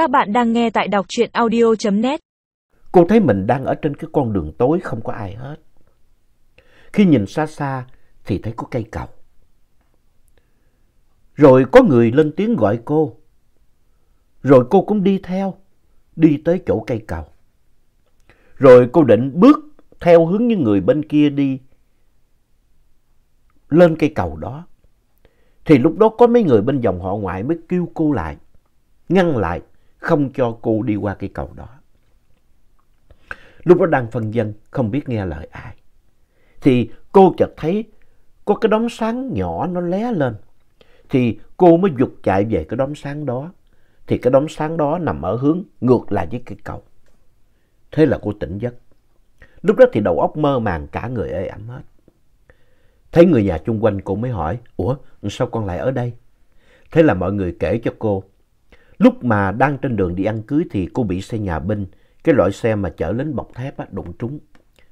Các bạn đang nghe tại đọc truyện audio.net. Cô thấy mình đang ở trên cái con đường tối không có ai hết. Khi nhìn xa xa thì thấy có cây cầu. Rồi có người lên tiếng gọi cô. Rồi cô cũng đi theo, đi tới chỗ cây cầu. Rồi cô định bước theo hướng những người bên kia đi lên cây cầu đó. Thì lúc đó có mấy người bên dòng họ ngoại mới kêu cô lại, ngăn lại, không cho cô đi qua cây cầu đó. Lúc đó đang phân dân, không biết nghe lời ai. Thì cô chợt thấy có cái đốm sáng nhỏ nó lé lên. Thì cô mới dục chạy về cái đốm sáng đó. Thì cái đốm sáng đó nằm ở hướng ngược lại với cây cầu. Thế là cô tỉnh giấc. Lúc đó thì đầu óc mơ màng cả người ê ẩm hết. Thấy người nhà chung quanh cô mới hỏi, Ủa sao con lại ở đây? Thế là mọi người kể cho cô. Lúc mà đang trên đường đi ăn cưới thì cô bị xe nhà binh, cái loại xe mà chở lính bọc thép á, đụng trúng.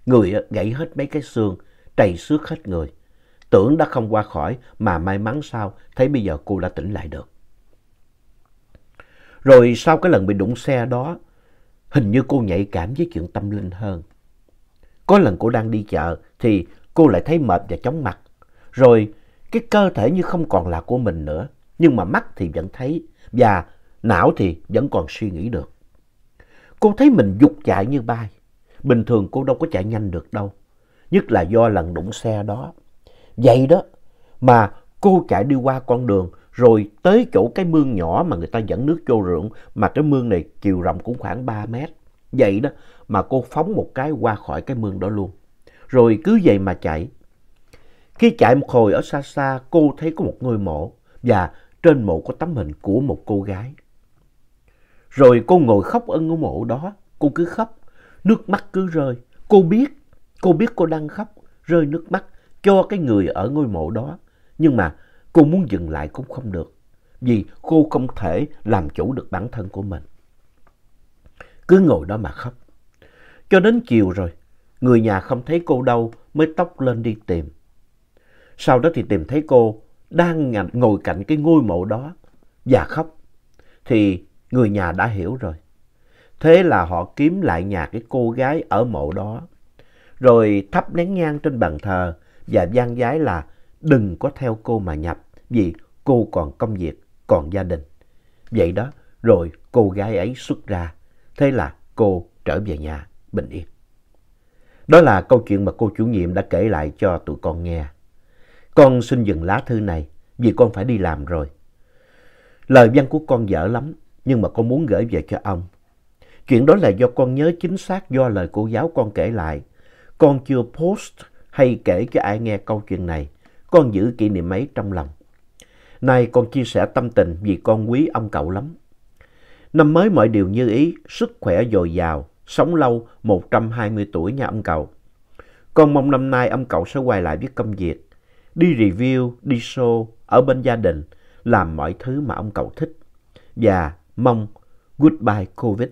Người gãy hết mấy cái xương, trầy xước hết người. Tưởng đã không qua khỏi mà may mắn sao thấy bây giờ cô đã tỉnh lại được. Rồi sau cái lần bị đụng xe đó, hình như cô nhạy cảm với chuyện tâm linh hơn. Có lần cô đang đi chợ thì cô lại thấy mệt và chóng mặt. Rồi cái cơ thể như không còn là của mình nữa, nhưng mà mắt thì vẫn thấy và não thì vẫn còn suy nghĩ được. Cô thấy mình dục chạy như bay. Bình thường cô đâu có chạy nhanh được đâu. Nhất là do lần đụng xe đó. Vậy đó, mà cô chạy đi qua con đường, rồi tới chỗ cái mương nhỏ mà người ta dẫn nước vô ruộng, mà cái mương này chiều rộng cũng khoảng 3 mét. Vậy đó, mà cô phóng một cái qua khỏi cái mương đó luôn. Rồi cứ vậy mà chạy. Khi chạy một hồi ở xa xa, cô thấy có một ngôi mộ, và trên mộ có tấm hình của một cô gái. Rồi cô ngồi khóc ân ngôi mộ đó, cô cứ khóc, nước mắt cứ rơi. Cô biết, cô biết cô đang khóc, rơi nước mắt cho cái người ở ngôi mộ đó. Nhưng mà cô muốn dừng lại cũng không được, vì cô không thể làm chủ được bản thân của mình. Cứ ngồi đó mà khóc. Cho đến chiều rồi, người nhà không thấy cô đâu mới tóc lên đi tìm. Sau đó thì tìm thấy cô đang ngồi cạnh cái ngôi mộ đó và khóc. Thì người nhà đã hiểu rồi. Thế là họ kiếm lại nhà cái cô gái ở mộ đó. Rồi thắp nén nhang trên bàn thờ và gian giái là đừng có theo cô mà nhập vì cô còn công việc, còn gia đình. Vậy đó, rồi cô gái ấy xuất ra. Thế là cô trở về nhà bình yên. Đó là câu chuyện mà cô chủ nhiệm đã kể lại cho tụi con nghe. Con xin dừng lá thư này vì con phải đi làm rồi. Lời văn của con dở lắm nhưng mà con muốn gửi về cho ông. Chuyện đó là do con nhớ chính xác do lời cô giáo con kể lại. Con chưa post hay kể cho ai nghe câu chuyện này. Con giữ kỷ niệm ấy trong lòng. Nay con chia sẻ tâm tình vì con quý ông cậu lắm. Năm mới mọi điều như ý, sức khỏe dồi dào, sống lâu 120 tuổi nha ông cậu. Con mong năm nay ông cậu sẽ quay lại với công việc, đi review, đi show, ở bên gia đình, làm mọi thứ mà ông cậu thích. Và mong goodbye Covid,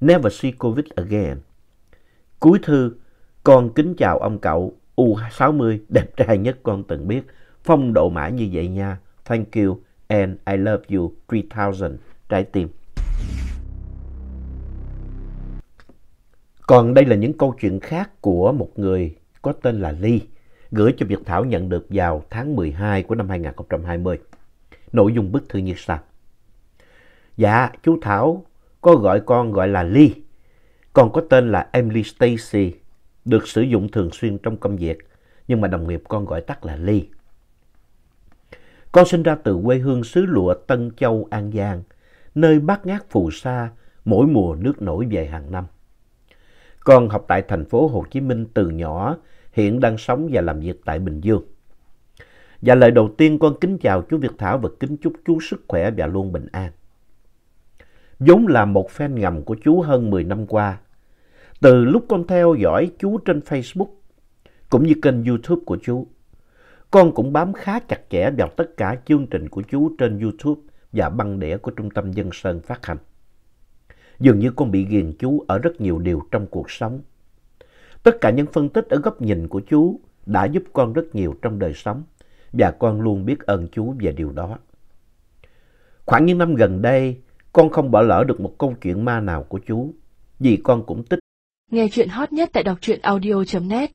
never see Covid again. Cuối thư, con kính chào ông cậu U60 đẹp trai nhất con từng biết, phong độ mã như vậy nha. Thank you and I love you 3000 trái tim. Còn đây là những câu chuyện khác của một người có tên là Ly, gửi cho Việt Thảo nhận được vào tháng 12 của năm 2020. Nội dung bức thư như sau. Dạ, chú Thảo có gọi con gọi là Ly. Con có tên là Emily Stacy, được sử dụng thường xuyên trong công việc, nhưng mà đồng nghiệp con gọi tắt là Ly. Con sinh ra từ quê hương xứ lụa Tân Châu, An Giang, nơi bát ngát phù sa, mỗi mùa nước nổi về hàng năm. Con học tại thành phố Hồ Chí Minh từ nhỏ, hiện đang sống và làm việc tại Bình Dương. Và lời đầu tiên con kính chào chú Việt Thảo và kính chúc chú sức khỏe và luôn bình an vốn là một fan ngầm của chú hơn 10 năm qua. Từ lúc con theo dõi chú trên Facebook, cũng như kênh YouTube của chú, con cũng bám khá chặt chẽ vào tất cả chương trình của chú trên YouTube và băng đĩa của Trung tâm Dân Sơn phát hành. Dường như con bị ghiền chú ở rất nhiều điều trong cuộc sống. Tất cả những phân tích ở góc nhìn của chú đã giúp con rất nhiều trong đời sống và con luôn biết ơn chú về điều đó. Khoảng những năm gần đây, con không bỏ lỡ được một câu chuyện ma nào của chú. Vì con cũng thích Nghe chuyện hot nhất tại đọc truyện audio.net